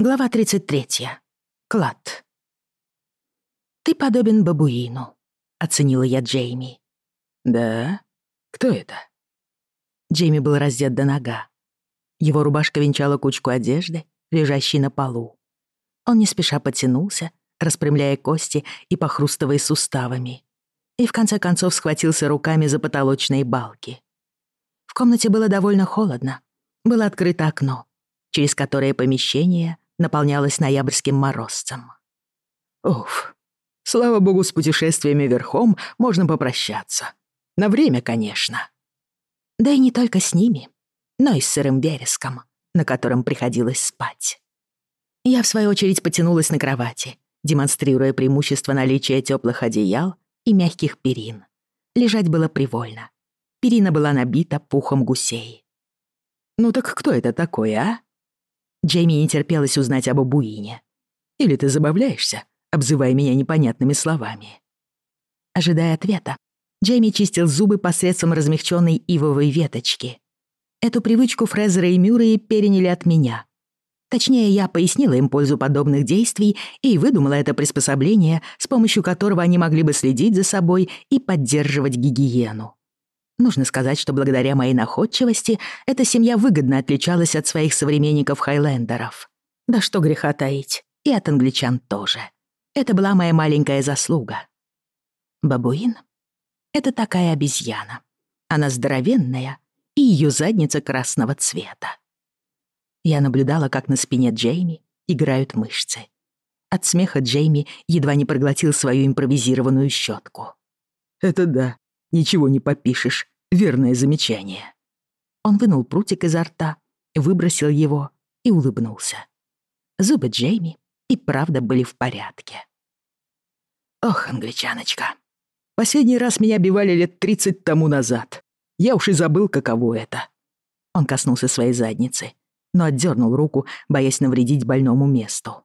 Глава 33. Клад. «Ты подобен бабуину», — оценила я Джейми. «Да? Кто это?» Джейми был раздет до нога. Его рубашка венчала кучку одежды, лежащей на полу. Он не спеша потянулся, распрямляя кости и похрустывая суставами. И в конце концов схватился руками за потолочные балки. В комнате было довольно холодно. Было открыто окно, через которое помещение — наполнялось ноябрьским морозцем. Уф, слава богу, с путешествиями верхом можно попрощаться. На время, конечно. Да и не только с ними, но и с сырым вереском, на котором приходилось спать. Я, в свою очередь, потянулась на кровати, демонстрируя преимущество наличия теплых одеял и мягких перин. Лежать было привольно. Перина была набита пухом гусей. «Ну так кто это такой, а?» Джейми не терпелось узнать об Абуине. «Или ты забавляешься, обзывая меня непонятными словами?» Ожидая ответа, Джейми чистил зубы посредством размягченной ивовой веточки. Эту привычку Фрезера и Мюррей переняли от меня. Точнее, я пояснила им пользу подобных действий и выдумала это приспособление, с помощью которого они могли бы следить за собой и поддерживать гигиену. Нужно сказать, что благодаря моей находчивости эта семья выгодно отличалась от своих современников-хайлендеров. Да что греха таить, и от англичан тоже. Это была моя маленькая заслуга. Бабуин — это такая обезьяна. Она здоровенная, и ее задница красного цвета. Я наблюдала, как на спине Джейми играют мышцы. От смеха Джейми едва не проглотил свою импровизированную щетку. «Это да», Ничего не попишешь. Верное замечание. Он вынул прутик изо рта, выбросил его и улыбнулся. Зубы Джейми и правда были в порядке. Ох, англичаночка. Последний раз меня бивали лет 30 тому назад. Я уж и забыл, каково это. Он коснулся своей задницы, но отдернул руку, боясь навредить больному месту.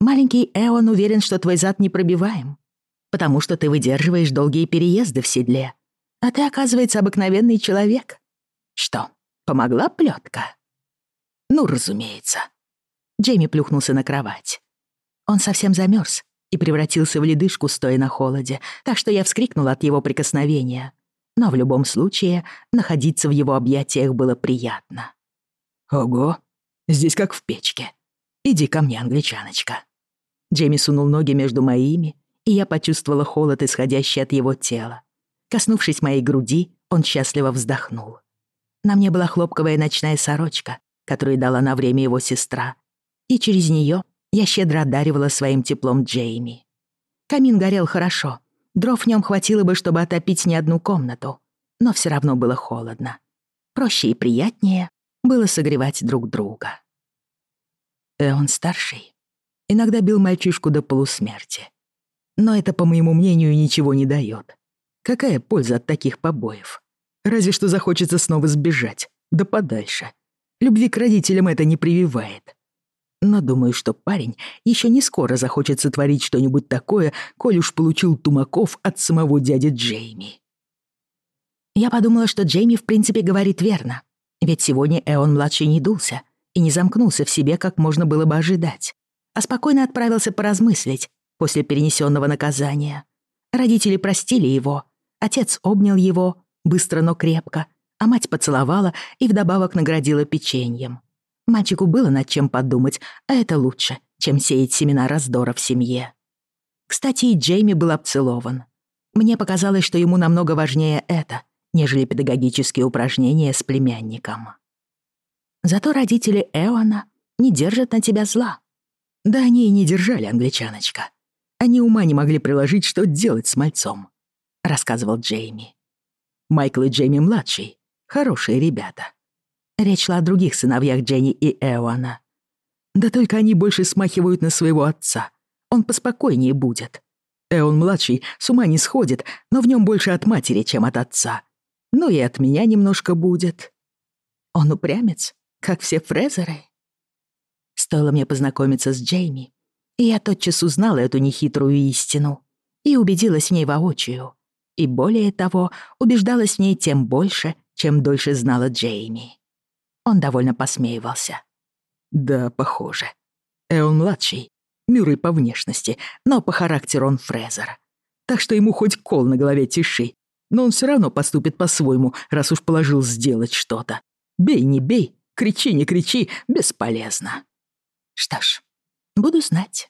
Маленький Эон уверен, что твой зад непробиваем потому что ты выдерживаешь долгие переезды в седле. А ты, оказывается, обыкновенный человек. Что, помогла плетка? Ну, разумеется. Джейми плюхнулся на кровать. Он совсем замерз и превратился в ледышку, стоя на холоде, так что я вскрикнула от его прикосновения. Но в любом случае находиться в его объятиях было приятно. «Ого, здесь как в печке. Иди ко мне, англичаночка». Джейми сунул ноги между моими и я почувствовала холод, исходящий от его тела. Коснувшись моей груди, он счастливо вздохнул. На мне была хлопковая ночная сорочка, которую дала на время его сестра, и через нее я щедро одаривала своим теплом Джейми. Камин горел хорошо, дров в нем хватило бы, чтобы отопить не одну комнату, но все равно было холодно. Проще и приятнее было согревать друг друга. Эон старший иногда бил мальчишку до полусмерти. Но это, по моему мнению, ничего не дает. Какая польза от таких побоев? Разве что захочется снова сбежать, да подальше. Любви к родителям это не прививает. Но думаю, что парень еще не скоро захочет сотворить что-нибудь такое, коль уж получил тумаков от самого дяди Джейми. Я подумала, что Джейми в принципе говорит верно. Ведь сегодня Эон-младший не дулся и не замкнулся в себе, как можно было бы ожидать, а спокойно отправился поразмыслить, после перенесенного наказания. Родители простили его. Отец обнял его, быстро, но крепко, а мать поцеловала и вдобавок наградила печеньем. Мальчику было над чем подумать, а это лучше, чем сеять семена раздора в семье. Кстати, и Джейми был обцелован. Мне показалось, что ему намного важнее это, нежели педагогические упражнения с племянником. Зато родители Эона не держат на тебя зла. Да они и не держали, англичаночка. Они ума не могли приложить, что делать с мальцом», — рассказывал Джейми. Майкл и Джейми-младший — хорошие ребята. Речь шла о других сыновьях Дженни и Эвана. Да только они больше смахивают на своего отца. Он поспокойнее будет. Эон-младший с ума не сходит, но в нем больше от матери, чем от отца. Ну и от меня немножко будет. Он упрямец, как все фрезеры. Стоило мне познакомиться с Джейми, и я тотчас узнала эту нехитрую истину и убедилась в ней воочию. И более того, убеждалась в ней тем больше, чем дольше знала Джейми. Он довольно посмеивался. «Да, похоже. Эон-младший. Мюррей по внешности, но по характеру он Фрезер. Так что ему хоть кол на голове тиши, но он все равно поступит по-своему, раз уж положил сделать что-то. Бей, не бей, кричи, не кричи, бесполезно. Что ж, буду знать.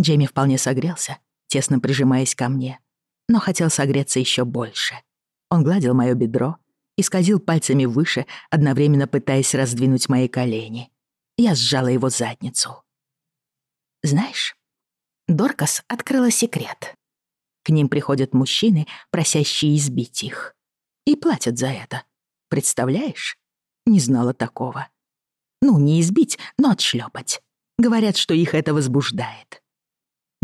Джейми вполне согрелся, тесно прижимаясь ко мне, но хотел согреться еще больше. Он гладил моё бедро и скользил пальцами выше, одновременно пытаясь раздвинуть мои колени. Я сжала его задницу. «Знаешь, Доркас открыла секрет. К ним приходят мужчины, просящие избить их. И платят за это. Представляешь? Не знала такого. Ну, не избить, но отшлёпать. Говорят, что их это возбуждает.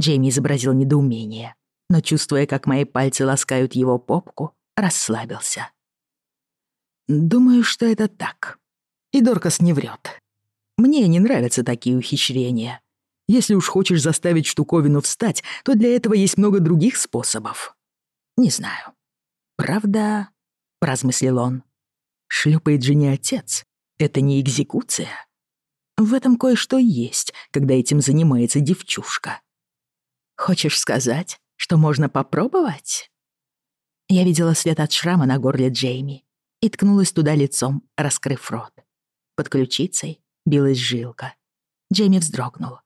Джейми изобразил недоумение, но, чувствуя, как мои пальцы ласкают его попку, расслабился. «Думаю, что это так. И Доркас не врет. Мне не нравятся такие ухищрения. Если уж хочешь заставить штуковину встать, то для этого есть много других способов. Не знаю. Правда, — размыслил он, — шлепает же не отец. Это не экзекуция. В этом кое-что есть, когда этим занимается девчушка. Хочешь сказать, что можно попробовать?» Я видела свет от шрама на горле Джейми и ткнулась туда лицом, раскрыв рот. Под ключицей билась жилка. Джейми вздрогнул,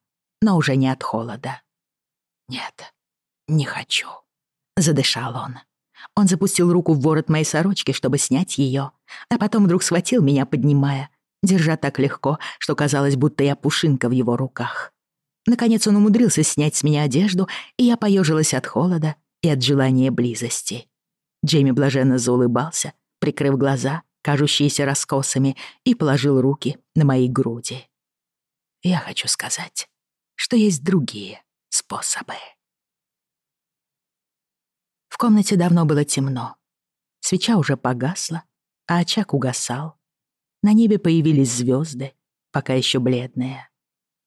но уже не от холода. «Нет, не хочу», — задышал он. Он запустил руку в ворот моей сорочки, чтобы снять ее, а потом вдруг схватил меня, поднимая, держа так легко, что казалось, будто я пушинка в его руках. Наконец он умудрился снять с меня одежду, и я поежилась от холода и от желания близости. Джейми блаженно заулыбался, прикрыв глаза, кажущиеся раскосами, и положил руки на мои груди. Я хочу сказать, что есть другие способы. В комнате давно было темно. Свеча уже погасла, а очаг угасал. На небе появились звезды, пока еще бледные.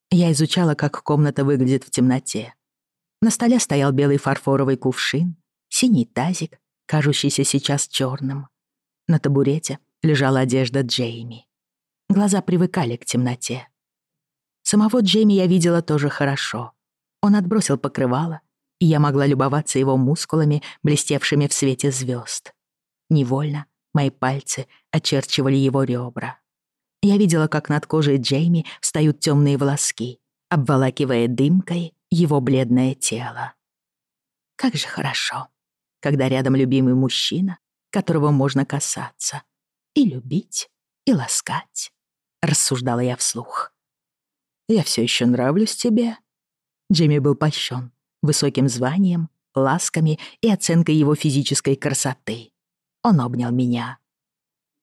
Я изучала, как комната выглядит в темноте. На столе стоял белый фарфоровый кувшин, синий тазик, кажущийся сейчас черным. На табурете лежала одежда Джейми. Глаза привыкали к темноте. Самого Джейми я видела тоже хорошо. Он отбросил покрывало, и я могла любоваться его мускулами, блестевшими в свете звезд. Невольно мои пальцы очерчивали его ребра. Я видела, как над кожей Джейми встают темные волоски, обволакивая дымкой его бледное тело. Как же хорошо, когда рядом любимый мужчина, которого можно касаться, и любить, и ласкать, рассуждала я вслух. Я все еще нравлюсь тебе. Джейми был польщен высоким званием, ласками и оценкой его физической красоты. Он обнял меня.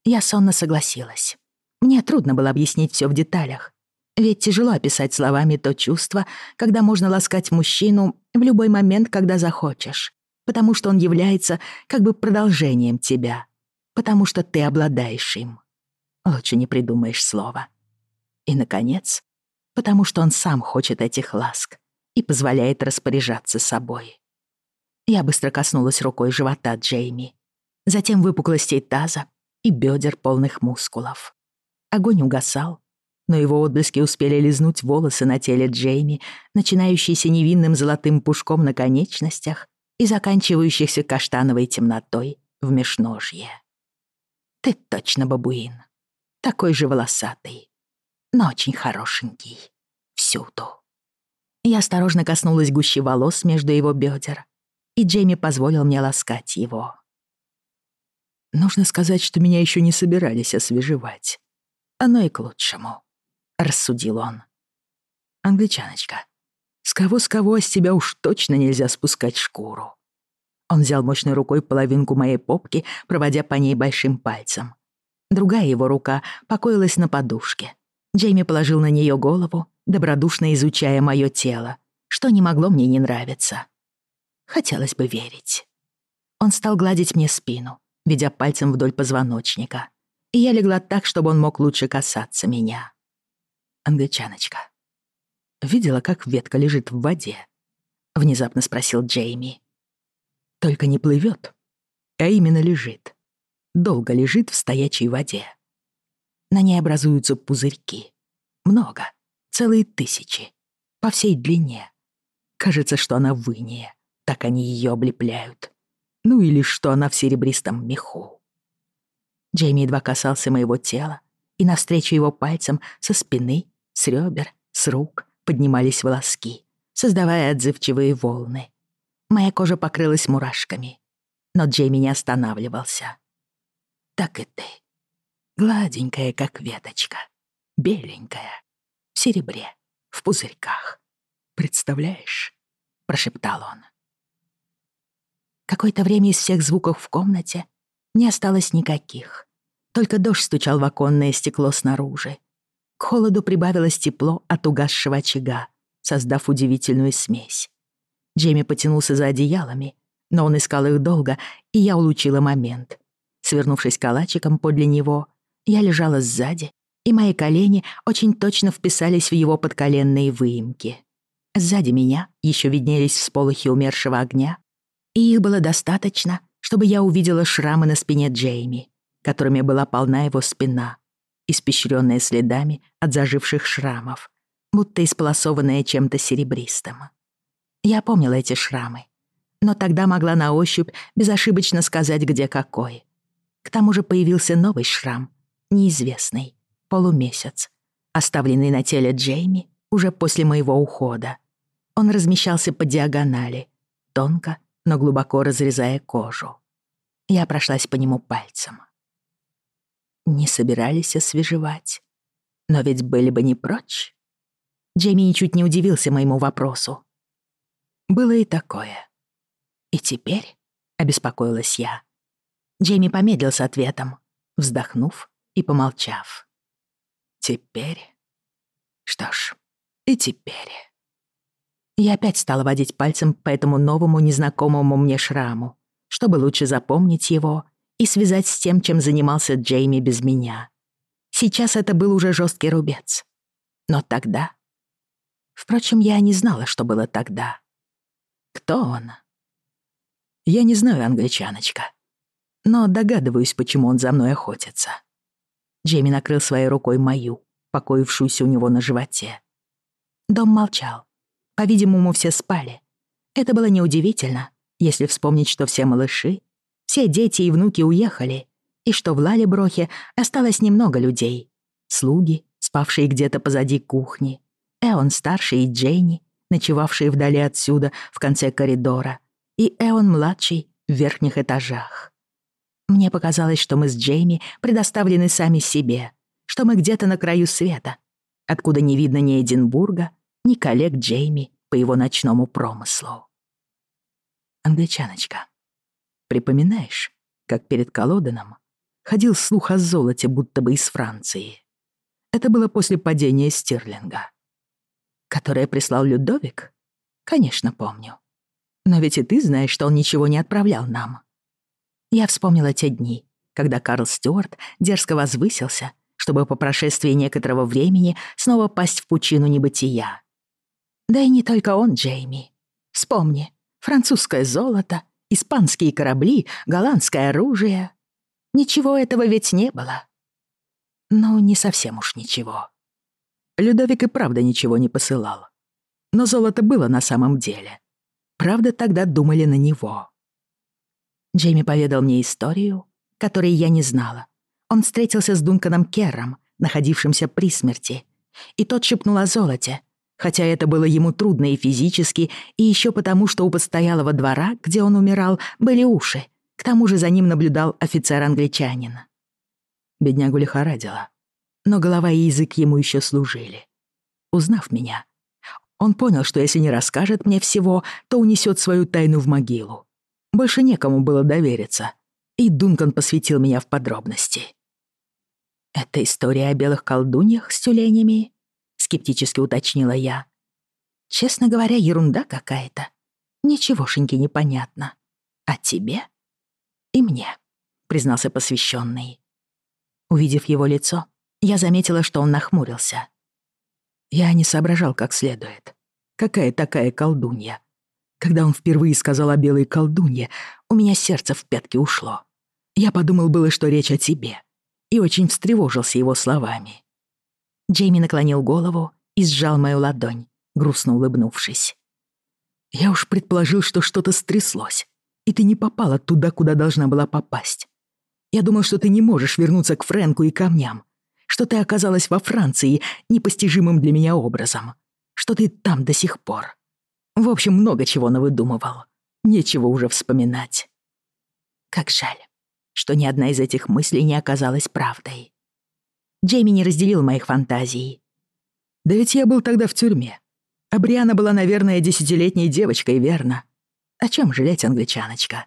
Я сонно согласилась. Мне трудно было объяснить все в деталях. Ведь тяжело описать словами то чувство, когда можно ласкать мужчину в любой момент, когда захочешь, потому что он является как бы продолжением тебя, потому что ты обладаешь им. Лучше не придумаешь слова. И, наконец, потому что он сам хочет этих ласк и позволяет распоряжаться собой. Я быстро коснулась рукой живота Джейми, затем выпуклостей таза и бедер полных мускулов. Огонь угасал, но его отблески успели лизнуть волосы на теле Джейми, начинающиеся невинным золотым пушком на конечностях и заканчивающихся каштановой темнотой в межножье. «Ты точно бабуин. Такой же волосатый, но очень хорошенький. Всюду». Я осторожно коснулась гущи волос между его бедер, и Джейми позволил мне ласкать его. Нужно сказать, что меня еще не собирались освежевать. Оно и к лучшему», — рассудил он. «Англичаночка, с кого-с кого а с тебя уж точно нельзя спускать шкуру». Он взял мощной рукой половинку моей попки, проводя по ней большим пальцем. Другая его рука покоилась на подушке. Джейми положил на нее голову, добродушно изучая мое тело, что не могло мне не нравиться. Хотелось бы верить. Он стал гладить мне спину, ведя пальцем вдоль позвоночника и я легла так, чтобы он мог лучше касаться меня. Англичаночка. Видела, как ветка лежит в воде? Внезапно спросил Джейми. Только не плывет, а именно лежит. Долго лежит в стоячей воде. На ней образуются пузырьки. Много. Целые тысячи. По всей длине. Кажется, что она в. Так они ее облепляют. Ну или что она в серебристом меху. Джейми едва касался моего тела, и навстречу его пальцам со спины, с ребер, с рук поднимались волоски, создавая отзывчивые волны. Моя кожа покрылась мурашками, но Джейми не останавливался. «Так и ты. Гладенькая, как веточка. Беленькая. В серебре. В пузырьках. Представляешь?» — прошептал он. Какое-то время из всех звуков в комнате не осталось никаких. Только дождь стучал в оконное стекло снаружи. К холоду прибавилось тепло от угасшего очага, создав удивительную смесь. Джейми потянулся за одеялами, но он искал их долго, и я улучила момент. Свернувшись калачиком подле него, я лежала сзади, и мои колени очень точно вписались в его подколенные выемки. Сзади меня еще виднелись всполохи умершего огня, и их было достаточно, чтобы я увидела шрамы на спине Джейми, которыми была полна его спина, испещренная следами от заживших шрамов, будто исполосованная чем-то серебристым. Я помнила эти шрамы, но тогда могла на ощупь безошибочно сказать, где какой. К тому же появился новый шрам, неизвестный, полумесяц, оставленный на теле Джейми уже после моего ухода. Он размещался по диагонали, тонко но глубоко разрезая кожу. Я прошлась по нему пальцем. Не собирались освежевать. Но ведь были бы не прочь. Джейми ничуть не удивился моему вопросу. Было и такое. И теперь, обеспокоилась я. Джейми помедлил с ответом, вздохнув и помолчав. Теперь? Что ж, и теперь. Я опять стала водить пальцем по этому новому незнакомому мне шраму, чтобы лучше запомнить его и связать с тем, чем занимался Джейми без меня. Сейчас это был уже жесткий рубец. Но тогда... Впрочем, я не знала, что было тогда. Кто он? Я не знаю, англичаночка. Но догадываюсь, почему он за мной охотится. Джейми накрыл своей рукой мою, покоившуюся у него на животе. Дом молчал, по-видимому, все спали. Это было неудивительно, если вспомнить, что все малыши, все дети и внуки уехали, и что в Лалеброхе осталось немного людей. Слуги, спавшие где-то позади кухни, Эон старший и Джейни, ночевавшие вдали отсюда, в конце коридора, и Эон младший в верхних этажах. Мне показалось, что мы с Джейми предоставлены сами себе, что мы где-то на краю света, откуда не видно ни Эдинбурга, ни коллег Джейми по его ночному промыслу. Англичаночка, припоминаешь, как перед колодоном ходил слух о золоте, будто бы из Франции? Это было после падения Стирлинга. Которое прислал Людовик? Конечно, помню. Но ведь и ты знаешь, что он ничего не отправлял нам. Я вспомнила те дни, когда Карл Стюарт дерзко возвысился, чтобы по прошествии некоторого времени снова пасть в пучину небытия. Да и не только он, Джейми. Вспомни, французское золото, испанские корабли, голландское оружие. Ничего этого ведь не было. Ну, не совсем уж ничего. Людовик и правда ничего не посылал. Но золото было на самом деле. Правда, тогда думали на него. Джейми поведал мне историю, которой я не знала. Он встретился с Дунканом Керром, находившимся при смерти, и тот шепнул о золоте — Хотя это было ему трудно и физически, и еще потому, что у постоялого двора, где он умирал, были уши. К тому же за ним наблюдал офицер-англичанин. Беднягу лихорадило. Но голова и язык ему еще служили. Узнав меня, он понял, что если не расскажет мне всего, то унесет свою тайну в могилу. Больше некому было довериться. И Дункан посвятил меня в подробности. «Это история о белых колдуньях с тюленями?» — скептически уточнила я. «Честно говоря, ерунда какая-то. Ничегошеньки непонятно. А тебе?» «И мне», — признался посвященный. Увидев его лицо, я заметила, что он нахмурился. Я не соображал как следует. Какая такая колдунья? Когда он впервые сказал о белой колдунье, у меня сердце в пятки ушло. Я подумал было, что речь о тебе, и очень встревожился его словами. Джейми наклонил голову и сжал мою ладонь, грустно улыбнувшись. «Я уж предположил, что что-то стряслось, и ты не попала туда, куда должна была попасть. Я думал, что ты не можешь вернуться к Фрэнку и камням, что ты оказалась во Франции непостижимым для меня образом, что ты там до сих пор. В общем, много чего навыдумывал. Нечего уже вспоминать». Как жаль, что ни одна из этих мыслей не оказалась правдой. Джейми не разделил моих фантазий. «Да ведь я был тогда в тюрьме. А Бриана была, наверное, десятилетней девочкой, верно? О чем жалеть, англичаночка?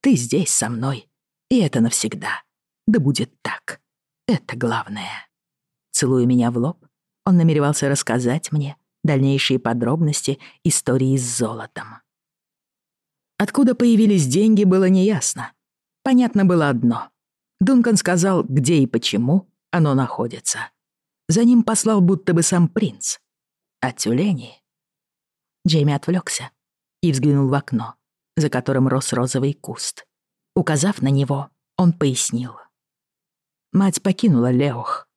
Ты здесь со мной, и это навсегда. Да будет так. Это главное». Целуя меня в лоб, он намеревался рассказать мне дальнейшие подробности истории с золотом. Откуда появились деньги, было неясно. Понятно было одно. Дункан сказал, где и почему — оно находится. За ним послал будто бы сам принц. А тюлени... Джейми отвлекся и взглянул в окно, за которым рос розовый куст. Указав на него, он пояснил. Мать покинула Леох,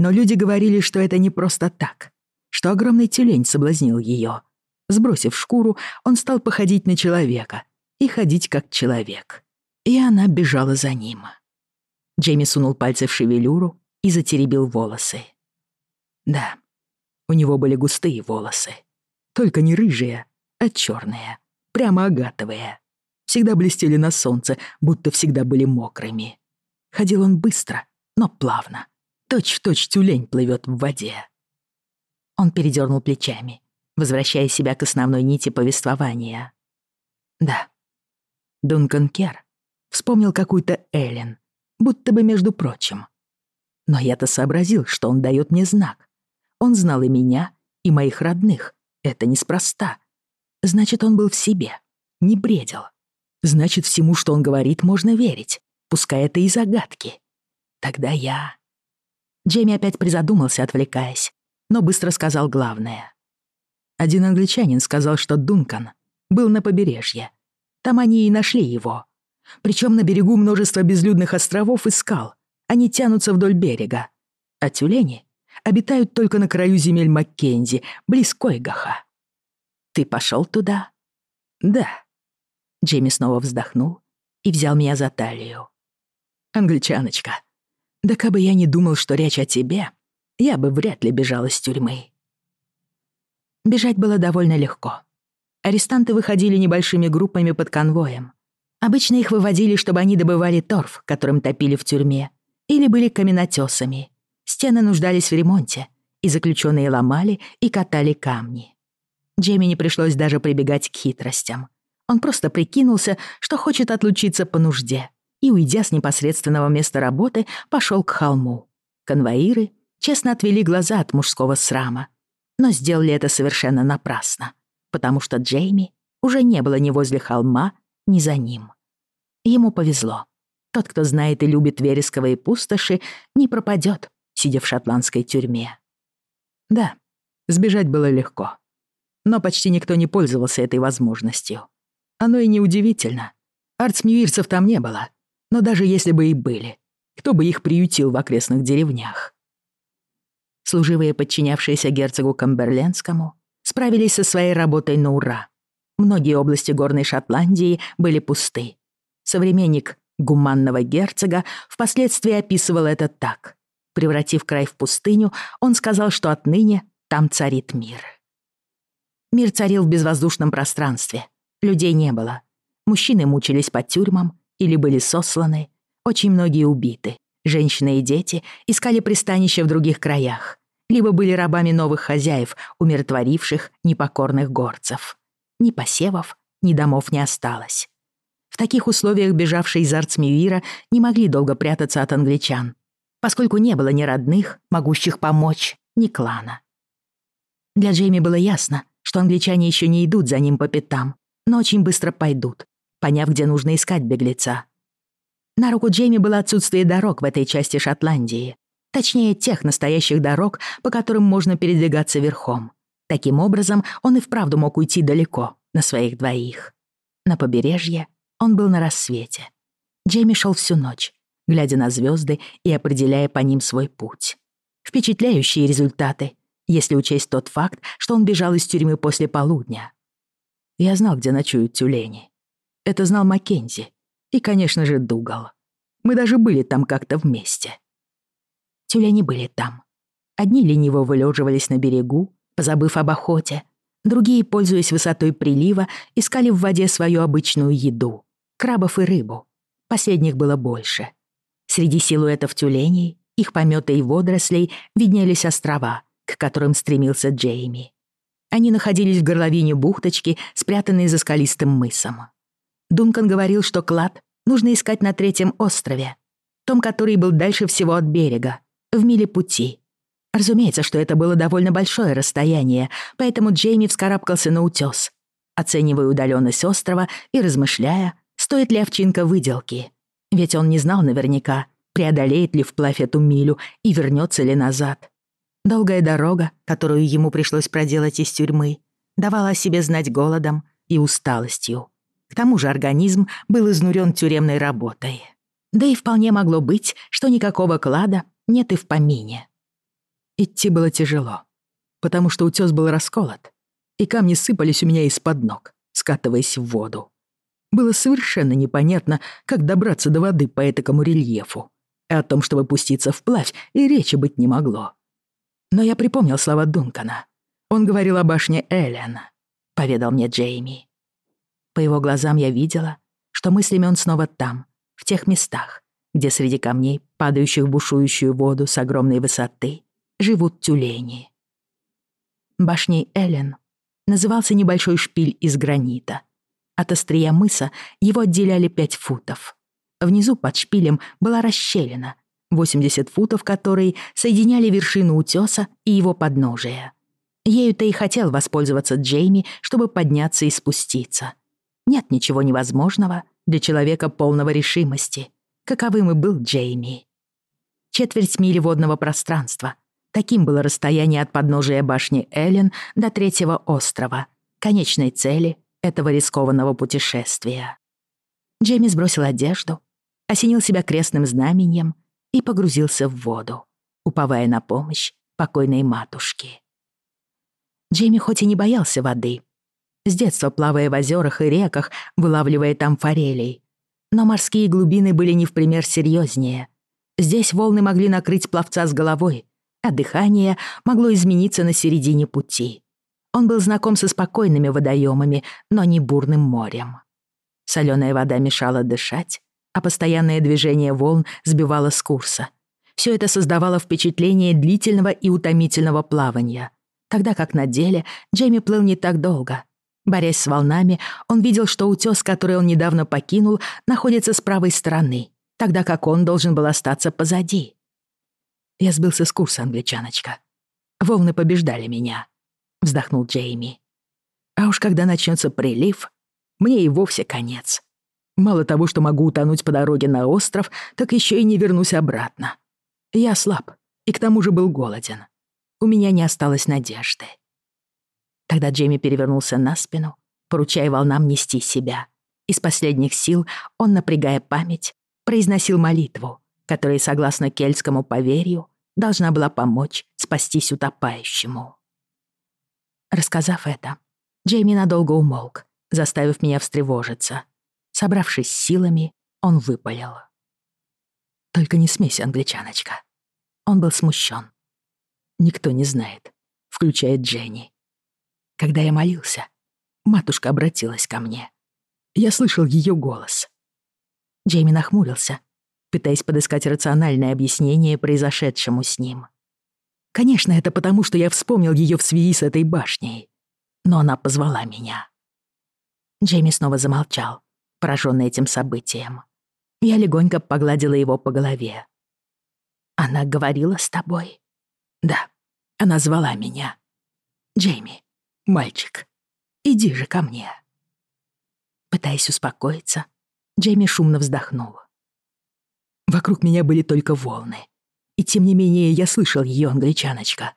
но люди говорили, что это не просто так, что огромный тюлень соблазнил ее. Сбросив шкуру, он стал походить на человека и ходить как человек. И она бежала за ним. Джейми сунул пальцы в шевелюру и затеребил волосы. Да, у него были густые волосы. Только не рыжие, а черные, прямо агатовые. Всегда блестели на солнце, будто всегда были мокрыми. Ходил он быстро, но плавно. Точь-в-точь -точь тюлень плывет в воде. Он передернул плечами, возвращая себя к основной нити повествования. Да, Дункан Кер вспомнил какую-то Эллен, будто бы между прочим — но я-то сообразил, что он дает мне знак. Он знал и меня, и моих родных. Это неспроста. Значит, он был в себе. Не бредил. Значит, всему, что он говорит, можно верить. Пускай это и загадки. Тогда я... Джейми опять призадумался, отвлекаясь, но быстро сказал главное. Один англичанин сказал, что Дункан был на побережье. Там они и нашли его. Причем на берегу множество безлюдных островов и скал, они тянутся вдоль берега, а тюлени обитают только на краю земель Маккензи, близ Койгаха. Ты пошел туда? Да. Джейми снова вздохнул и взял меня за талию. Англичаночка, да кабы я не думал, что речь о тебе, я бы вряд ли бежал из тюрьмы. Бежать было довольно легко. Арестанты выходили небольшими группами под конвоем. Обычно их выводили, чтобы они добывали торф, которым топили в тюрьме, или были каменотесами. Стены нуждались в ремонте, и заключенные ломали и катали камни. Джейми не пришлось даже прибегать к хитростям. Он просто прикинулся, что хочет отлучиться по нужде, и, уйдя с непосредственного места работы, пошел к холму. Конвоиры честно отвели глаза от мужского срама, но сделали это совершенно напрасно, потому что Джейми уже не было ни возле холма, ни за ним. Ему повезло. Тот, кто знает и любит вересковые пустоши, не пропадет, сидя в шотландской тюрьме. Да, сбежать было легко. Но почти никто не пользовался этой возможностью. Оно и неудивительно. Арцмьюирцев там не было. Но даже если бы и были, кто бы их приютил в окрестных деревнях? Служивые, подчинявшиеся герцогу Камберленскому, справились со своей работой на ура. Многие области горной Шотландии были пусты. Современник гуманного герцога, впоследствии описывал это так. Превратив край в пустыню, он сказал, что отныне там царит мир. Мир царил в безвоздушном пространстве. Людей не было. Мужчины мучились по тюрьмам или были сосланы. Очень многие убиты. Женщины и дети искали пристанище в других краях. Либо были рабами новых хозяев, умиротворивших непокорных горцев. Ни посевов, ни домов не осталось. В таких условиях бежавшие из Арцмивира не могли долго прятаться от англичан, поскольку не было ни родных, могущих помочь, ни клана. Для Джейми было ясно, что англичане еще не идут за ним по пятам, но очень быстро пойдут, поняв, где нужно искать беглеца. На руку Джейми было отсутствие дорог в этой части Шотландии, точнее тех настоящих дорог, по которым можно передвигаться верхом. Таким образом, он и вправду мог уйти далеко на своих двоих. На побережье — он был на рассвете. Джейми шел всю ночь, глядя на звезды и определяя по ним свой путь. Впечатляющие результаты, если учесть тот факт, что он бежал из тюрьмы после полудня. Я знал, где ночуют тюлени. Это знал Маккензи. И, конечно же, Дугал. Мы даже были там как-то вместе. Тюлени были там. Одни лениво вылеживались на берегу, позабыв об охоте. Другие, пользуясь высотой прилива, искали в воде свою обычную еду крабов и рыбу. Последних было больше. Среди силуэтов тюленей, их помета и водорослей виднелись острова, к которым стремился Джейми. Они находились в горловине бухточки, спрятанной за скалистым мысом. Дункан говорил, что клад нужно искать на третьем острове, том, который был дальше всего от берега, в миле пути. Разумеется, что это было довольно большое расстояние, поэтому Джейми вскарабкался на утёс, оценивая удаленность острова и размышляя, Стоит ли овчинка выделки? Ведь он не знал наверняка, преодолеет ли вплавь эту милю и вернется ли назад. Долгая дорога, которую ему пришлось проделать из тюрьмы, давала о себе знать голодом и усталостью. К тому же организм был изнурен тюремной работой. Да и вполне могло быть, что никакого клада нет и в помине. Идти было тяжело, потому что утес был расколот, и камни сыпались у меня из-под ног, скатываясь в воду. Было совершенно непонятно, как добраться до воды по этому рельефу. И о том, чтобы пуститься вплавь, и речи быть не могло. Но я припомнил слова Дункана. Он говорил о башне Эллен, — поведал мне Джейми. По его глазам я видела, что мыслями он снова там, в тех местах, где среди камней, падающих в бушующую воду с огромной высоты, живут тюлени. Башней Эллен назывался небольшой шпиль из гранита — от острия мыса его отделяли пять футов. Внизу под шпилем была расщелина, 80 футов которой соединяли вершину утеса и его подножие. Ею-то и хотел воспользоваться Джейми, чтобы подняться и спуститься. Нет ничего невозможного для человека полного решимости, каковым и был Джейми. Четверть мили водного пространства. Таким было расстояние от подножия башни Эллен до третьего острова, конечной цели этого рискованного путешествия. Джейми сбросил одежду, осенил себя крестным знаменем и погрузился в воду, уповая на помощь покойной матушке. Джейми хоть и не боялся воды, с детства плавая в озерах и реках, вылавливая там форелей, но морские глубины были не в пример серьезнее. Здесь волны могли накрыть пловца с головой, а дыхание могло измениться на середине пути. Он был знаком со спокойными водоемами, но не бурным морем. Соленая вода мешала дышать, а постоянное движение волн сбивало с курса. Все это создавало впечатление длительного и утомительного плавания, тогда как на деле Джейми плыл не так долго. Борясь с волнами, он видел, что утес, который он недавно покинул, находится с правой стороны, тогда как он должен был остаться позади. Я сбился с курса, англичаночка. Волны побеждали меня. — вздохнул Джейми. «А уж когда начнется прилив, мне и вовсе конец. Мало того, что могу утонуть по дороге на остров, так еще и не вернусь обратно. Я слаб и к тому же был голоден. У меня не осталось надежды». Тогда Джейми перевернулся на спину, поручая волнам нести себя. Из последних сил он, напрягая память, произносил молитву, которая, согласно кельтскому поверью, должна была помочь спастись утопающему. Рассказав это, Джейми надолго умолк, заставив меня встревожиться. Собравшись силами, он выпалил. «Только не смейся, англичаночка». Он был смущен. Никто не знает, включая Дженни. Когда я молился, матушка обратилась ко мне. Я слышал ее голос. Джейми нахмурился, пытаясь подыскать рациональное объяснение произошедшему с ним. Конечно, это потому, что я вспомнил ее в связи с этой башней. Но она позвала меня. Джейми снова замолчал, пораженный этим событием. Я легонько погладила его по голове. «Она говорила с тобой?» «Да, она звала меня. Джейми, мальчик, иди же ко мне». Пытаясь успокоиться, Джейми шумно вздохнул. Вокруг меня были только волны. И тем не менее я слышал ее, англичаночка.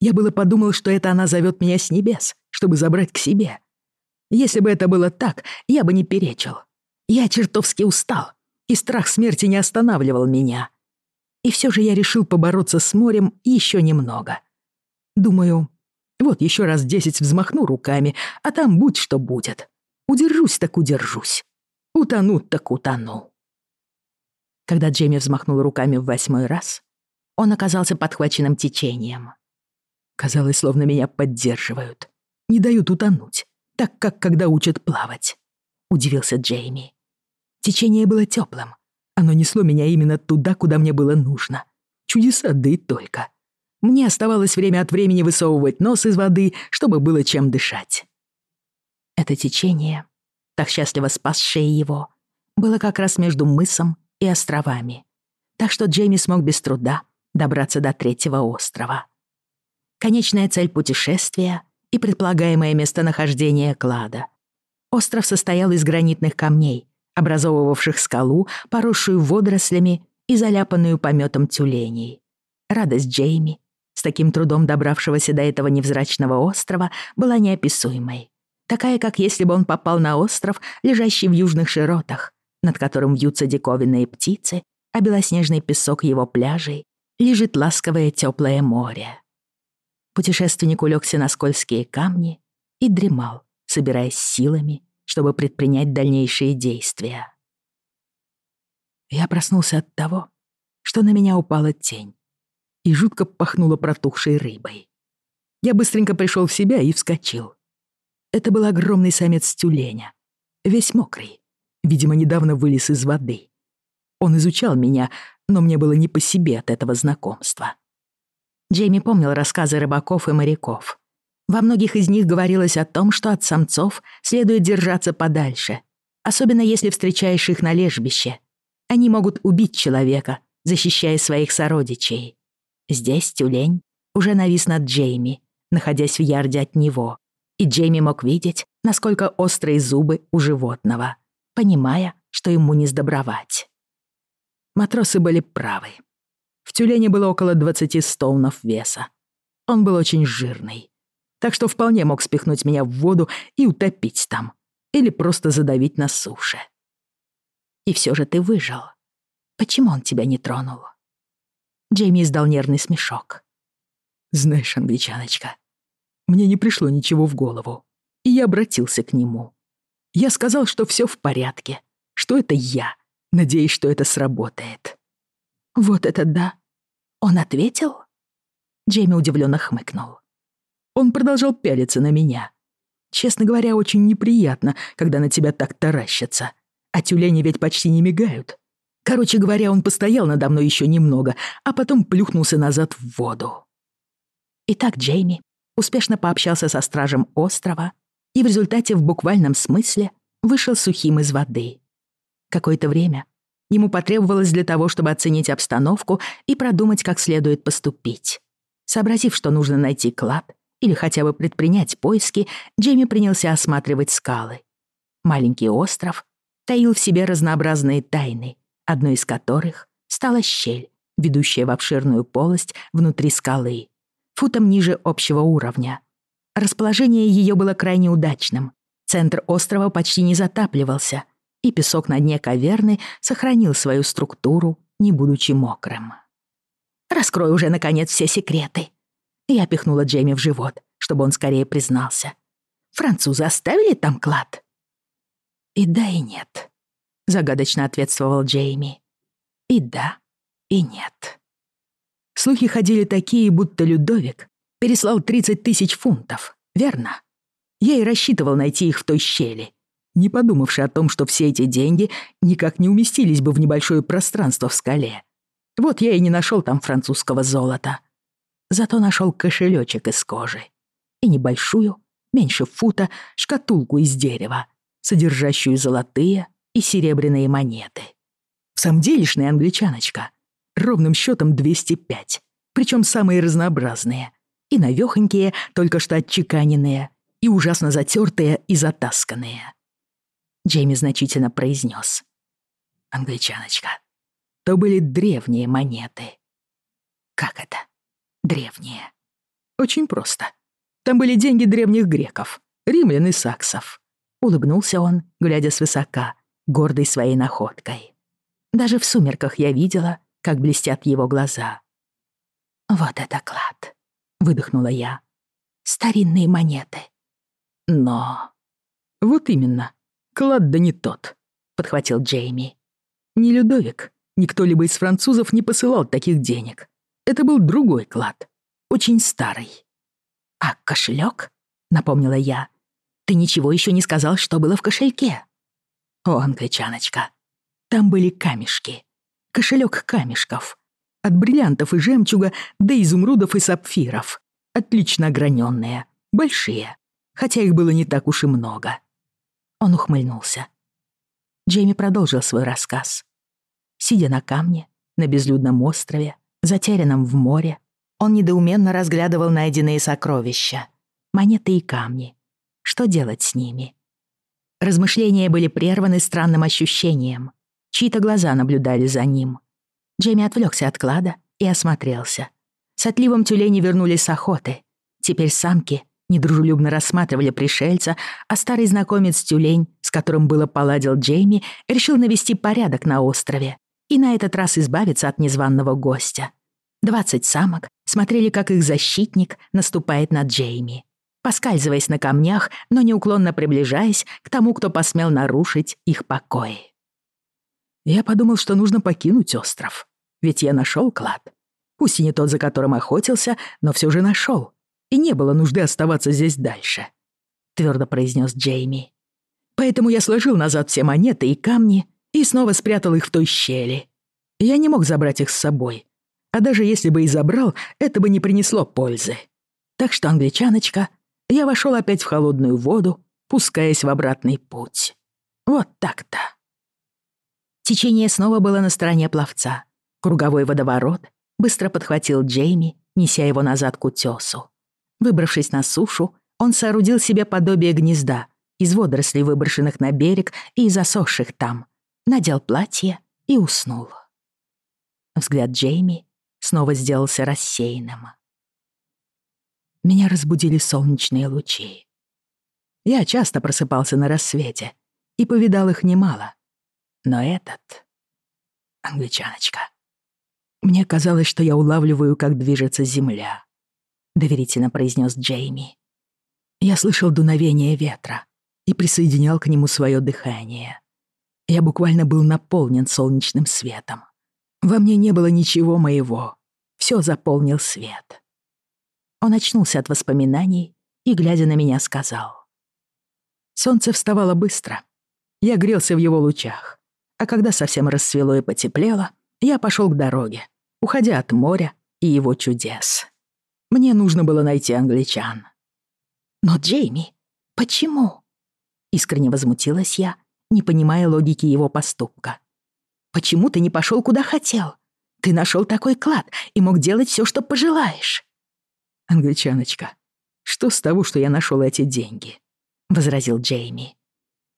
Я было подумал, что это она зовет меня с небес, чтобы забрать к себе. Если бы это было так, я бы не перечил. Я чертовски устал, и страх смерти не останавливал меня. И все же я решил побороться с морем еще немного. Думаю, вот еще раз десять взмахну руками, а там будь что будет. Удержусь так удержусь. Утону так утонул. Когда Джейми взмахнул руками в восьмой раз, он оказался подхваченным течением. Казалось, словно меня поддерживают. Не дают утонуть, так как когда учат плавать. Удивился Джейми. Течение было теплым. Оно несло меня именно туда, куда мне было нужно. Чудеса, да и только. Мне оставалось время от времени высовывать нос из воды, чтобы было чем дышать. Это течение, так счастливо спасшее его, было как раз между мысом и островами. Так что Джейми смог без труда добраться до третьего острова. Конечная цель путешествия и предполагаемое местонахождение клада. Остров состоял из гранитных камней, образовывавших скалу, поросшую водорослями и заляпанную пометом тюленей. Радость Джейми, с таким трудом добравшегося до этого невзрачного острова, была неописуемой такая, как если бы он попал на остров, лежащий в южных широтах, над которым вьются диковинные птицы, а белоснежный песок его пляжей лежит ласковое теплое море. Путешественник улегся на скользкие камни и дремал, собираясь силами, чтобы предпринять дальнейшие действия. Я проснулся от того, что на меня упала тень и жутко пахнуло протухшей рыбой. Я быстренько пришел в себя и вскочил. Это был огромный самец тюленя, весь мокрый, Видимо, недавно вылез из воды. Он изучал меня, но мне было не по себе от этого знакомства. Джейми помнил рассказы рыбаков и моряков. Во многих из них говорилось о том, что от самцов следует держаться подальше, особенно если встречаешь их на лежбище. Они могут убить человека, защищая своих сородичей. Здесь тюлень уже навис над Джейми, находясь в ярде от него, и Джейми мог видеть, насколько острые зубы у животного — понимая, что ему не сдобровать. Матросы были правы. В тюлене было около 20 стоунов веса. Он был очень жирный, так что вполне мог спихнуть меня в воду и утопить там, или просто задавить на суше. И все же ты выжил. Почему он тебя не тронул? Джейми издал нервный смешок. Знаешь, англичаночка, мне не пришло ничего в голову, и я обратился к нему. Я сказал, что все в порядке, что это я, надеюсь, что это сработает. Вот это да. Он ответил? Джейми удивленно хмыкнул. Он продолжал пялиться на меня. Честно говоря, очень неприятно, когда на тебя так таращатся. А тюлени ведь почти не мигают. Короче говоря, он постоял надо мной еще немного, а потом плюхнулся назад в воду. Итак, Джейми успешно пообщался со стражем острова, и в результате в буквальном смысле вышел сухим из воды. Какое-то время ему потребовалось для того, чтобы оценить обстановку и продумать, как следует поступить. Сообразив, что нужно найти клад или хотя бы предпринять поиски, Джейми принялся осматривать скалы. Маленький остров таил в себе разнообразные тайны, одной из которых стала щель, ведущая в обширную полость внутри скалы, футом ниже общего уровня — Расположение ее было крайне удачным. Центр острова почти не затапливался, и песок на дне каверны сохранил свою структуру, не будучи мокрым. «Раскрой уже, наконец, все секреты!» Я пихнула Джейми в живот, чтобы он скорее признался. «Французы оставили там клад?» «И да, и нет», — загадочно ответствовал Джейми. «И да, и нет». Слухи ходили такие, будто Людовик переслал 30 тысяч фунтов, верно? Я и рассчитывал найти их в той щели, не подумавши о том, что все эти деньги никак не уместились бы в небольшое пространство в скале. Вот я и не нашел там французского золота. Зато нашел кошелечек из кожи. И небольшую, меньше фута, шкатулку из дерева, содержащую золотые и серебряные монеты. В самом делешная англичаночка. Ровным счетом 205. Причем самые разнообразные — и навехонькие, только что отчеканенные, и ужасно затертые и затасканные. Джейми значительно произнес. «Англичаночка, то были древние монеты». «Как это? Древние?» «Очень просто. Там были деньги древних греков, римлян и саксов». Улыбнулся он, глядя свысока, гордый своей находкой. Даже в сумерках я видела, как блестят его глаза. «Вот это клад!» — выдохнула я. «Старинные монеты». «Но...» «Вот именно. Клад да не тот», — подхватил Джейми. «Не Людовик, никто либо из французов не посылал таких денег. Это был другой клад, очень старый». «А кошелек? напомнила я. «Ты ничего еще не сказал, что было в кошельке?» «О, англичаночка, там были камешки. Кошелек камешков от бриллиантов и жемчуга до изумрудов и сапфиров. Отлично ограненные, большие, хотя их было не так уж и много. Он ухмыльнулся. Джейми продолжил свой рассказ. Сидя на камне, на безлюдном острове, затерянном в море, он недоуменно разглядывал найденные сокровища, монеты и камни. Что делать с ними? Размышления были прерваны странным ощущением. Чьи-то глаза наблюдали за ним. Джейми отвлекся от клада и осмотрелся. С отливом тюлени вернулись с охоты. Теперь самки недружелюбно рассматривали пришельца, а старый знакомец тюлень, с которым было поладил Джейми, решил навести порядок на острове и на этот раз избавиться от незваного гостя. Двадцать самок смотрели, как их защитник наступает на Джейми, поскальзываясь на камнях, но неуклонно приближаясь к тому, кто посмел нарушить их покой. «Я подумал, что нужно покинуть остров», ведь я нашел клад. Пусть и не тот, за которым охотился, но все же нашел. И не было нужды оставаться здесь дальше», — твердо произнес Джейми. «Поэтому я сложил назад все монеты и камни и снова спрятал их в той щели. Я не мог забрать их с собой. А даже если бы и забрал, это бы не принесло пользы. Так что, англичаночка, я вошел опять в холодную воду, пускаясь в обратный путь. Вот так-то». Течение снова было на стороне пловца. Круговой водоворот быстро подхватил Джейми, неся его назад к утесу. Выбравшись на сушу, он соорудил себе подобие гнезда из водорослей, выброшенных на берег и засохших там, надел платье и уснул. Взгляд Джейми снова сделался рассеянным. Меня разбудили солнечные лучи. Я часто просыпался на рассвете и повидал их немало. Но этот... Англичаночка. «Мне казалось, что я улавливаю, как движется земля», — доверительно произнес Джейми. Я слышал дуновение ветра и присоединял к нему свое дыхание. Я буквально был наполнен солнечным светом. Во мне не было ничего моего. Все заполнил свет. Он очнулся от воспоминаний и, глядя на меня, сказал. Солнце вставало быстро. Я грелся в его лучах. А когда совсем расцвело и потеплело, я пошел к дороге, уходя от моря и его чудес. Мне нужно было найти англичан. «Но, Джейми, почему?» Искренне возмутилась я, не понимая логики его поступка. «Почему ты не пошел куда хотел? Ты нашел такой клад и мог делать все, что пожелаешь». «Англичаночка, что с того, что я нашел эти деньги?» — возразил Джейми.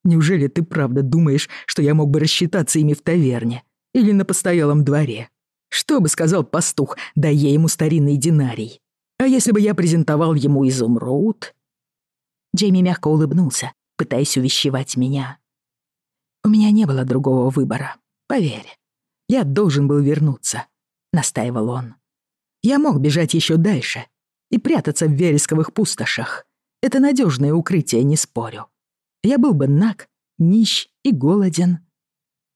«Неужели ты правда думаешь, что я мог бы рассчитаться ими в таверне, или на постоялом дворе. Что бы сказал пастух, да я ему старинный динарий. А если бы я презентовал ему изумруд? Джейми мягко улыбнулся, пытаясь увещевать меня. У меня не было другого выбора, поверь. Я должен был вернуться, настаивал он. Я мог бежать еще дальше и прятаться в вересковых пустошах. Это надежное укрытие, не спорю. Я был бы наг, нищ и голоден,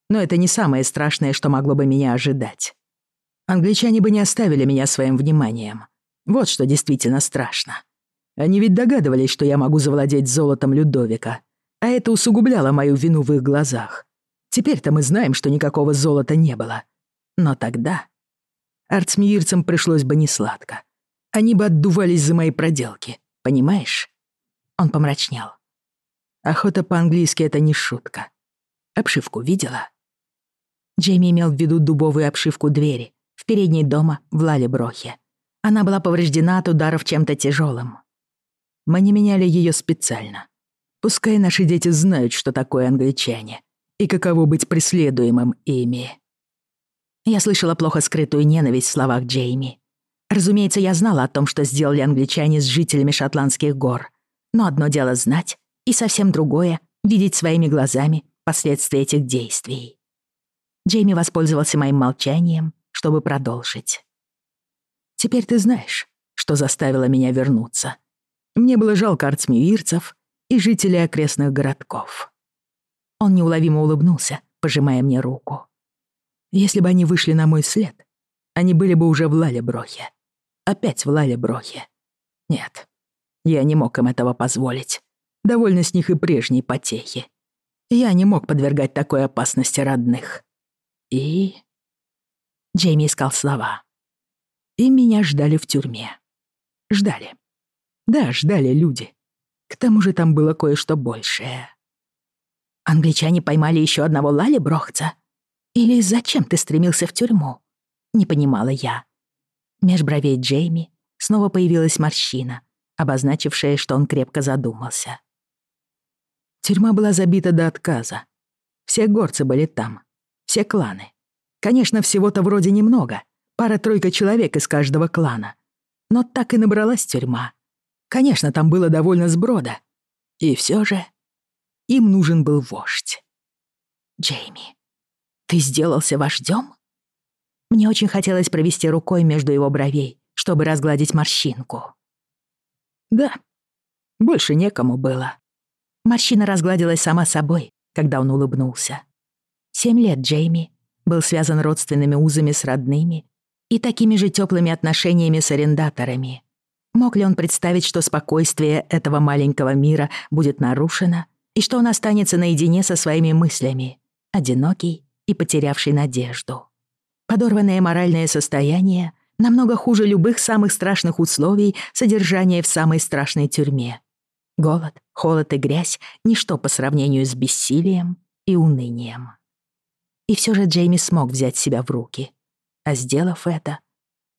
но это не самое страшное, что могло бы меня ожидать. Англичане бы не оставили меня своим вниманием. Вот что действительно страшно. Они ведь догадывались, что я могу завладеть золотом Людовика, а это усугубляло мою вину в их глазах. Теперь-то мы знаем, что никакого золота не было. Но тогда... Арцмиирцам пришлось бы несладко. Они бы отдувались за мои проделки, понимаешь? Он помрачнел. Охота по-английски — это не шутка. Обшивку видела? Джейми имел в виду дубовую обшивку двери в передней дома в Лалеброхе. Она была повреждена от ударов чем-то тяжелым. Мы не меняли ее специально. Пускай наши дети знают, что такое англичане, и каково быть преследуемым ими. Я слышала плохо скрытую ненависть в словах Джейми. Разумеется, я знала о том, что сделали англичане с жителями Шотландских гор. Но одно дело знать, и совсем другое — видеть своими глазами последствия этих действий. Джейми воспользовался моим молчанием, чтобы продолжить. «Теперь ты знаешь, что заставило меня вернуться. Мне было жалко арцмивирцев и жителей окрестных городков». Он неуловимо улыбнулся, пожимая мне руку. «Если бы они вышли на мой след, они были бы уже в Лалеброхе. Опять в Лалеброхе. Нет, я не мог им этого позволить. Довольно с них и прежней потехи. Я не мог подвергать такой опасности родных. И... Джейми искал слова. И меня ждали в тюрьме. Ждали. Да, ждали люди. К тому же там было кое-что большее. Англичане поймали еще одного Лали Брохца? Или зачем ты стремился в тюрьму? Не понимала я. Меж бровей Джейми снова появилась морщина, обозначившая, что он крепко задумался. Тюрьма была забита до отказа. Все горцы были там. Все кланы. Конечно, всего-то вроде немного. Пара-тройка человек из каждого клана. Но так и набралась тюрьма. Конечно, там было довольно сброда. И все же им нужен был вождь. Джейми, ты сделался вождем? Мне очень хотелось провести рукой между его бровей, чтобы разгладить морщинку. Да, больше некому было. Морщина разгладилась сама собой, когда он улыбнулся. Семь лет Джейми был связан родственными узами с родными и такими же теплыми отношениями с арендаторами. Мог ли он представить, что спокойствие этого маленького мира будет нарушено и что он останется наедине со своими мыслями, одинокий и потерявший надежду? Подорванное моральное состояние намного хуже любых самых страшных условий содержания в самой страшной тюрьме. Голод, холод и грязь — ничто по сравнению с бессилием и унынием. И все же Джейми смог взять себя в руки. А сделав это,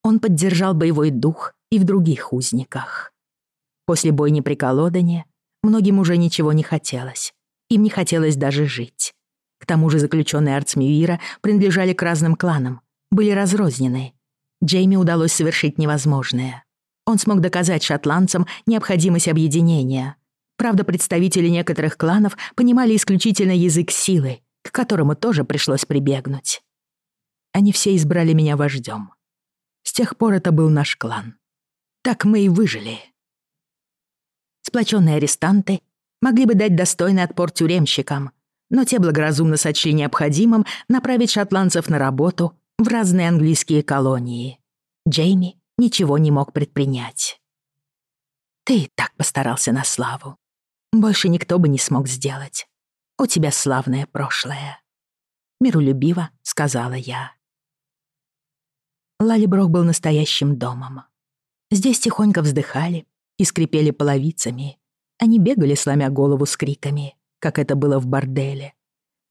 он поддержал боевой дух и в других узниках. После бойни при Колодане многим уже ничего не хотелось. Им не хотелось даже жить. К тому же заключенные Арцмивира принадлежали к разным кланам, были разрознены. Джейми удалось совершить невозможное. Он смог доказать шотландцам необходимость объединения. Правда, представители некоторых кланов понимали исключительно язык силы к которому тоже пришлось прибегнуть. Они все избрали меня вождем. С тех пор это был наш клан. Так мы и выжили. Сплоченные арестанты могли бы дать достойный отпор тюремщикам, но те благоразумно сочли необходимым направить шотландцев на работу в разные английские колонии. Джейми ничего не мог предпринять. Ты так постарался на славу. Больше никто бы не смог сделать у тебя славное прошлое», — миролюбиво сказала я. Лалиброк был настоящим домом. Здесь тихонько вздыхали и скрипели половицами. Они бегали, сломя голову с криками, как это было в борделе.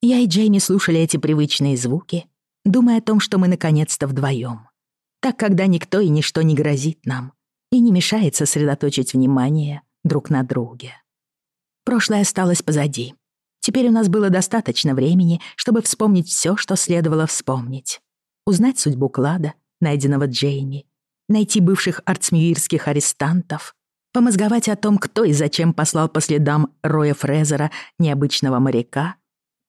Я и Джейми слушали эти привычные звуки, думая о том, что мы наконец-то вдвоем. Так, когда никто и ничто не грозит нам и не мешает сосредоточить внимание друг на друге. Прошлое осталось позади, Теперь у нас было достаточно времени, чтобы вспомнить все, что следовало вспомнить. Узнать судьбу клада, найденного Джейми, найти бывших артсмюирских арестантов, помозговать о том, кто и зачем послал по следам Роя Фрезера, необычного моряка,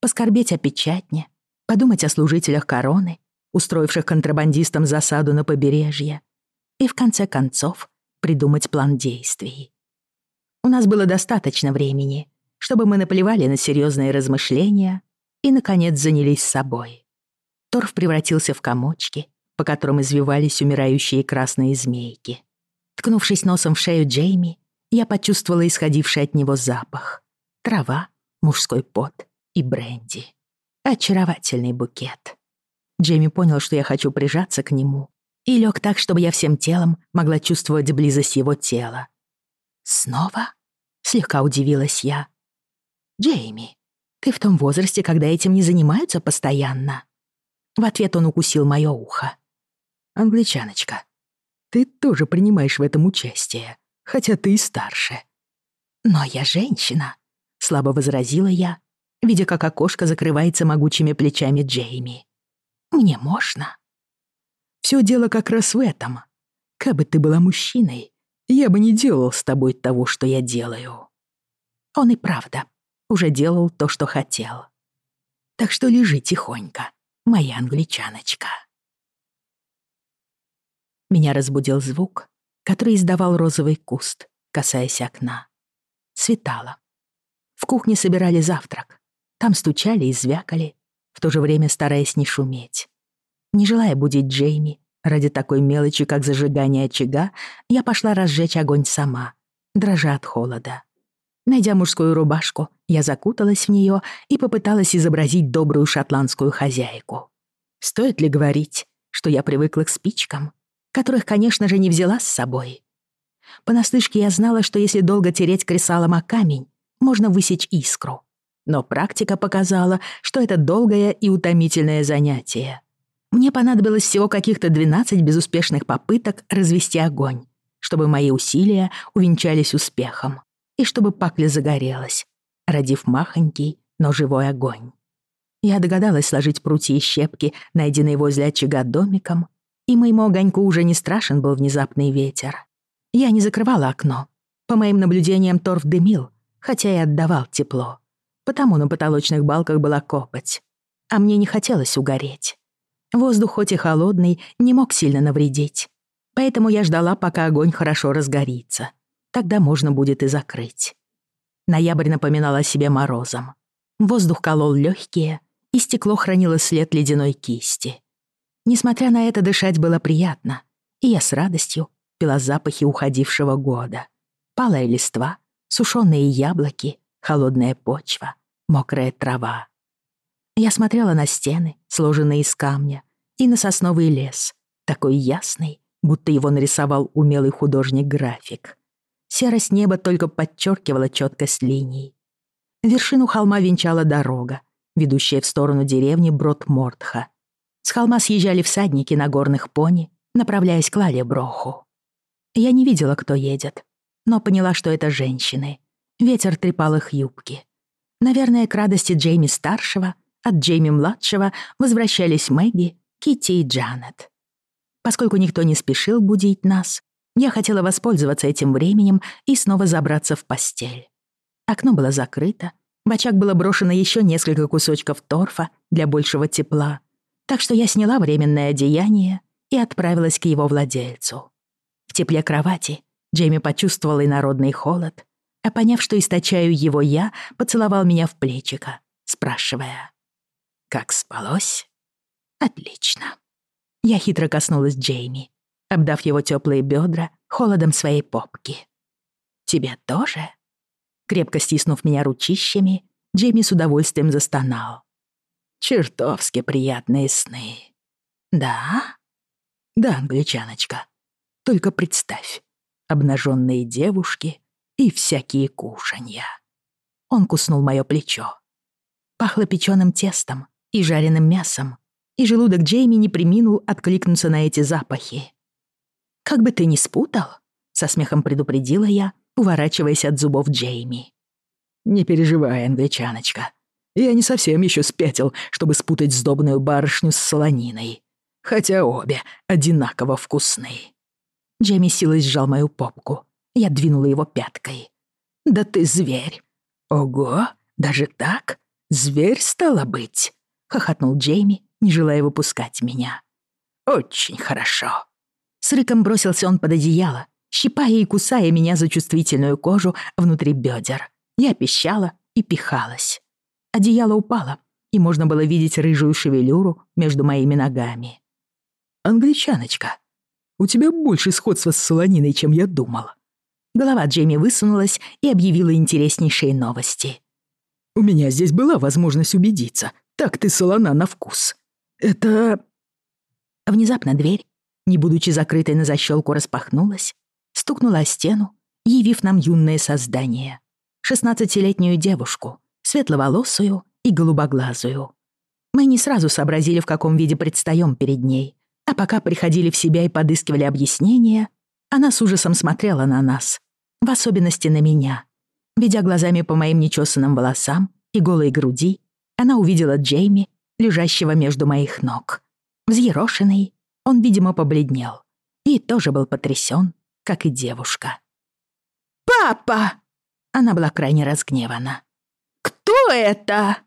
поскорбеть о печатне, подумать о служителях короны, устроивших контрабандистам засаду на побережье, и в конце концов придумать план действий. У нас было достаточно времени — чтобы мы наплевали на серьезные размышления и, наконец, занялись собой. Торф превратился в комочки, по которым извивались умирающие красные змейки. Ткнувшись носом в шею Джейми, я почувствовала исходивший от него запах. Трава, мужской пот и бренди. Очаровательный букет. Джейми понял, что я хочу прижаться к нему, и лег так, чтобы я всем телом могла чувствовать близость его тела. «Снова?» — слегка удивилась я. «Джейми, ты в том возрасте, когда этим не занимаются постоянно». В ответ он укусил мое ухо. «Англичаночка, ты тоже принимаешь в этом участие, хотя ты и старше». «Но я женщина», — слабо возразила я, видя, как окошко закрывается могучими плечами Джейми. «Мне можно». Все дело как раз в этом. Кабы ты была мужчиной, я бы не делал с тобой того, что я делаю». Он и правда уже делал то, что хотел. Так что лежи тихонько, моя англичаночка. Меня разбудил звук, который издавал розовый куст, касаясь окна. Светало. В кухне собирали завтрак. Там стучали и звякали, в то же время стараясь не шуметь. Не желая будить Джейми, ради такой мелочи, как зажигание очага, я пошла разжечь огонь сама, дрожа от холода. Найдя мужскую рубашку, я закуталась в нее и попыталась изобразить добрую шотландскую хозяйку. Стоит ли говорить, что я привыкла к спичкам, которых, конечно же, не взяла с собой? Понаслышке я знала, что если долго тереть кресалом о камень, можно высечь искру. Но практика показала, что это долгое и утомительное занятие. Мне понадобилось всего каких-то 12 безуспешных попыток развести огонь, чтобы мои усилия увенчались успехом и чтобы пакля загорелась, родив махонький, но живой огонь. Я догадалась сложить прутья и щепки, найденные возле очага домиком, и моему огоньку уже не страшен был внезапный ветер. Я не закрывала окно. По моим наблюдениям, торф дымил, хотя и отдавал тепло. Потому на потолочных балках была копоть. А мне не хотелось угореть. Воздух, хоть и холодный, не мог сильно навредить. Поэтому я ждала, пока огонь хорошо разгорится. Тогда можно будет и закрыть. Ноябрь напоминал о себе морозом. Воздух колол легкие, и стекло хранило след ледяной кисти. Несмотря на это, дышать было приятно, и я с радостью пила запахи уходившего года. Палая листва, сушёные яблоки, холодная почва, мокрая трава. Я смотрела на стены, сложенные из камня, и на сосновый лес, такой ясный, будто его нарисовал умелый художник-график. Серость неба только подчеркивала четкость линий. Вершину холма венчала дорога, ведущая в сторону деревни Брод Мортха. С холма съезжали всадники на горных пони, направляясь к Лалеброху. Я не видела, кто едет, но поняла, что это женщины. Ветер трепал их юбки. Наверное, к радости Джейми-старшего, от Джейми-младшего возвращались Мэгги, Кити и Джанет. Поскольку никто не спешил будить нас, я хотела воспользоваться этим временем и снова забраться в постель. Окно было закрыто, в очаг было брошено еще несколько кусочков торфа для большего тепла, так что я сняла временное одеяние и отправилась к его владельцу. В тепле кровати Джейми почувствовал инородный холод, а поняв, что источаю его я, поцеловал меня в плечико, спрашивая. «Как спалось?» «Отлично». Я хитро коснулась Джейми обдав его теплые бедра холодом своей попки. «Тебе тоже?» Крепко стиснув меня ручищами, Джейми с удовольствием застонал. «Чертовски приятные сны». «Да?» «Да, англичаночка. Только представь, обнаженные девушки и всякие кушанья». Он куснул мое плечо. Пахло печеным тестом и жареным мясом, и желудок Джейми не приминул откликнуться на эти запахи. Как бы ты ни спутал, со смехом предупредила я, уворачиваясь от зубов Джейми. Не переживай, англичаночка. Я не совсем еще спятил, чтобы спутать сдобную барышню с солониной. Хотя обе одинаково вкусные. Джейми силой сжал мою попку. Я двинула его пяткой. «Да ты зверь!» «Ого, даже так? Зверь стало быть!» — хохотнул Джейми, не желая выпускать меня. «Очень хорошо. С рыком бросился он под одеяло, щипая и кусая меня за чувствительную кожу внутри бедер. Я пищала и пихалась. Одеяло упало, и можно было видеть рыжую шевелюру между моими ногами. «Англичаночка, у тебя больше сходства с солониной, чем я думал». Голова Джейми высунулась и объявила интереснейшие новости. «У меня здесь была возможность убедиться. Так ты солона на вкус. Это...» Внезапно дверь не будучи закрытой на защелку, распахнулась, стукнула о стену, явив нам юное создание. Шестнадцатилетнюю девушку, светловолосую и голубоглазую. Мы не сразу сообразили, в каком виде предстаём перед ней, а пока приходили в себя и подыскивали объяснения, она с ужасом смотрела на нас, в особенности на меня. Ведя глазами по моим нечесанным волосам и голой груди, она увидела Джейми, лежащего между моих ног. Взъерошенный, он, видимо, побледнел и тоже был потрясен, как и девушка. «Папа!» Она была крайне разгневана. «Кто это?»